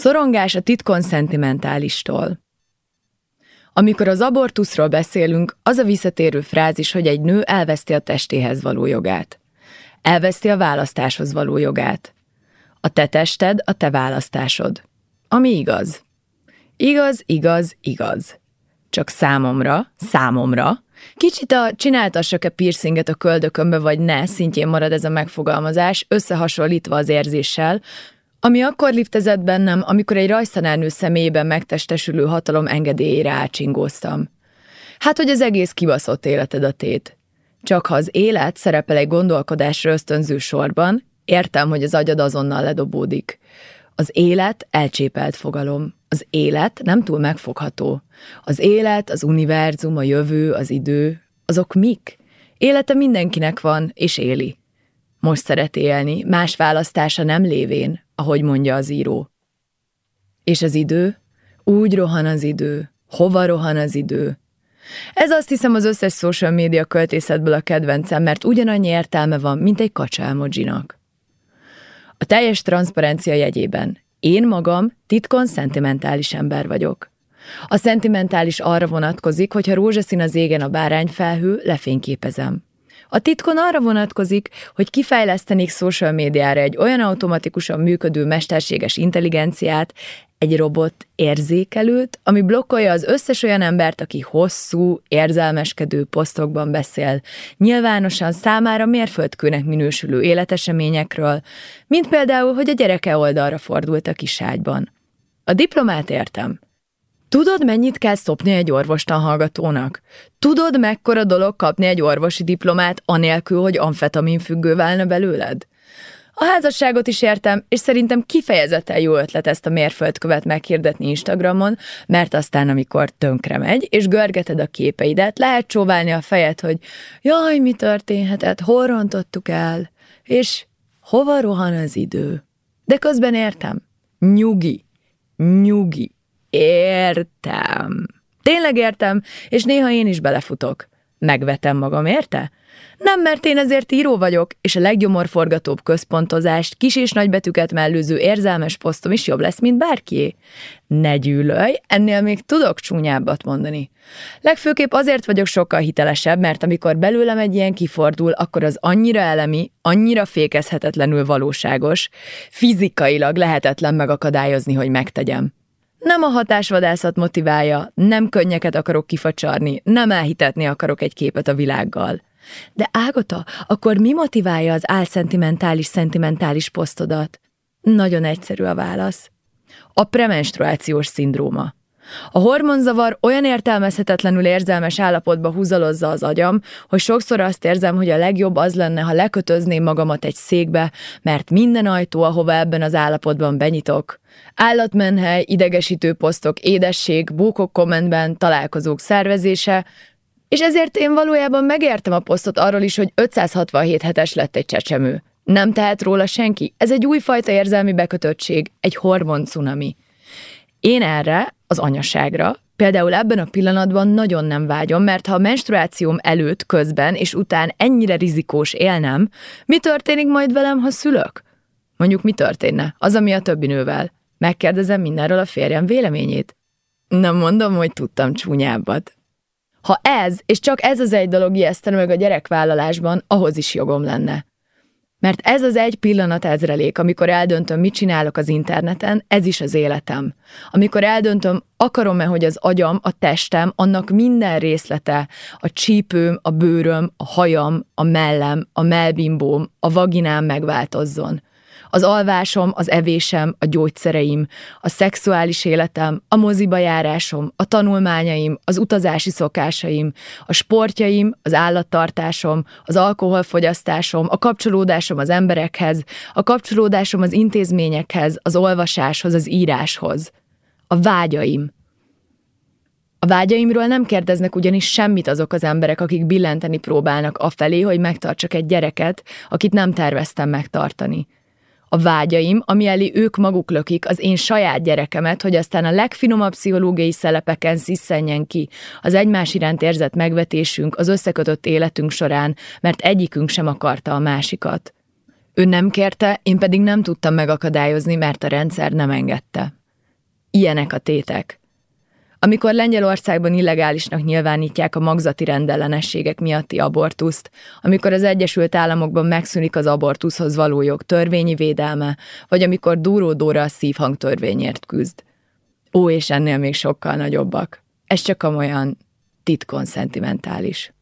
Szorongás a titkon szentimentálistól. Amikor az abortuszról beszélünk, az a visszatérő frázis, hogy egy nő elveszti a testéhez való jogát. Elveszti a választáshoz való jogát. A te tested a te választásod. Ami igaz. Igaz, igaz, igaz. Csak számomra, számomra, kicsit a csináltassak-e piercinget a köldökömbe vagy ne szintjén marad ez a megfogalmazás, összehasonlítva az érzéssel, ami akkor liftezett bennem, amikor egy rajztanárnő személyében megtestesülő hatalom engedélyére átsingóztam. Hát, hogy az egész kibaszott életed a tét. Csak ha az élet szerepel egy gondolkodásra ösztönző sorban, értem, hogy az agyad azonnal ledobódik. Az élet elcsépelt fogalom. Az élet nem túl megfogható. Az élet, az univerzum, a jövő, az idő, azok mik? Élete mindenkinek van, és éli. Most szeret élni, más választása nem lévén, ahogy mondja az író. És az idő? Úgy rohan az idő. Hova rohan az idő? Ez azt hiszem az összes social média költészetből a kedvencem, mert ugyanannyi értelme van, mint egy kacsa emojinak. A teljes transzparencia jegyében. Én magam titkon szentimentális ember vagyok. A szentimentális arra vonatkozik, hogyha rózsaszín az égen a bárányfelhő, lefényképezem. A titkon arra vonatkozik, hogy kifejlesztenék social médiára egy olyan automatikusan működő mesterséges intelligenciát, egy robot érzékelőt, ami blokkolja az összes olyan embert, aki hosszú, érzelmeskedő posztokban beszél, nyilvánosan számára mérföldkőnek minősülő életeseményekről, mint például, hogy a gyereke oldalra fordult a kiságyban. A diplomát értem. Tudod, mennyit kell szopni egy orvostan hallgatónak? Tudod, mekkora dolog kapni egy orvosi diplomát, anélkül, hogy amfetamin függő válna belőled? A házasságot is értem, és szerintem kifejezetten jó ötlet ezt a mérföldkövet meghirdetni Instagramon, mert aztán, amikor tönkre megy, és görgeted a képeidet, lehet csóválni a fejed, hogy jaj, mi történhetett, hol rontottuk el, és hova rohan az idő. De közben értem. Nyugi. Nyugi. Értem. Tényleg értem, és néha én is belefutok. Megvetem magam, érte? Nem, mert én ezért író vagyok, és a leggyomorforgatóbb központozást, kis és nagybetűket mellőző érzelmes posztom is jobb lesz, mint bárkié. Ne gyűlölj, ennél még tudok csúnyábbat mondani. Legfőképp azért vagyok sokkal hitelesebb, mert amikor belőlem egy ilyen kifordul, akkor az annyira elemi, annyira fékezhetetlenül valóságos, fizikailag lehetetlen megakadályozni, hogy megtegyem. Nem a hatásvadászat motiválja, nem könnyeket akarok kifacsarni, nem elhitetni akarok egy képet a világgal. De Ágota, akkor mi motiválja az álszentimentális-szentimentális posztodat? Nagyon egyszerű a válasz. A premenstruációs szindróma. A hormonzavar olyan értelmezhetetlenül érzelmes állapotba húzalozza az agyam, hogy sokszor azt érzem, hogy a legjobb az lenne, ha lekötözném magamat egy székbe, mert minden ajtó, ahova ebben az állapotban benyitok, állatmenhely, idegesítő posztok, édesség, bókok kommentben, találkozók szervezése, és ezért én valójában megértem a posztot arról is, hogy 567 hetes lett egy csecsemő. Nem tehet róla senki. Ez egy újfajta érzelmi bekötöttség, egy hormon cunami. Én erre, az anyaságra, például ebben a pillanatban nagyon nem vágyom, mert ha a menstruációm előtt, közben és után ennyire rizikós élnem, mi történik majd velem, ha szülök? Mondjuk mi történne? Az, ami a többi nővel. Megkérdezem mindenről a férjem véleményét. Nem mondom, hogy tudtam csúnyábbat. Ha ez, és csak ez az egy dolog ijesztene meg a gyerekvállalásban, ahhoz is jogom lenne. Mert ez az egy pillanat ezrelék, amikor eldöntöm, mit csinálok az interneten, ez is az életem. Amikor eldöntöm, akarom-e, hogy az agyam, a testem, annak minden részlete, a csípőm, a bőröm, a hajam, a mellem, a melbimbóm, a vaginám megváltozzon. Az alvásom, az evésem, a gyógyszereim, a szexuális életem, a moziba járásom, a tanulmányaim, az utazási szokásaim, a sportjaim, az állattartásom, az alkoholfogyasztásom, a kapcsolódásom az emberekhez, a kapcsolódásom az intézményekhez, az olvasáshoz, az íráshoz. A vágyaim. A vágyaimról nem kérdeznek ugyanis semmit azok az emberek, akik billenteni próbálnak afelé, hogy megtartsak egy gyereket, akit nem terveztem megtartani a vágyaim, ami elé ők maguk lökik az én saját gyerekemet, hogy aztán a legfinomabb pszichológiai szelepeken sziszenjen ki az egymás iránt érzett megvetésünk az összekötött életünk során, mert egyikünk sem akarta a másikat. Ő nem kérte, én pedig nem tudtam megakadályozni, mert a rendszer nem engedte. Ilyenek a tétek. Amikor Lengyelországban illegálisnak nyilvánítják a magzati rendellenességek miatti abortuszt, amikor az Egyesült Államokban megszűnik az abortuszhoz való jog törvényi védelme, vagy amikor Dúró Dóra a szívhangtörvényért küzd. Ó, és ennél még sokkal nagyobbak. Ez csak olyan titkon szentimentális.